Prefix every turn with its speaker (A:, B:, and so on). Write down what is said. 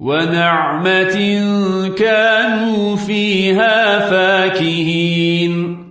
A: ونعمة كانوا فيها فاكهين.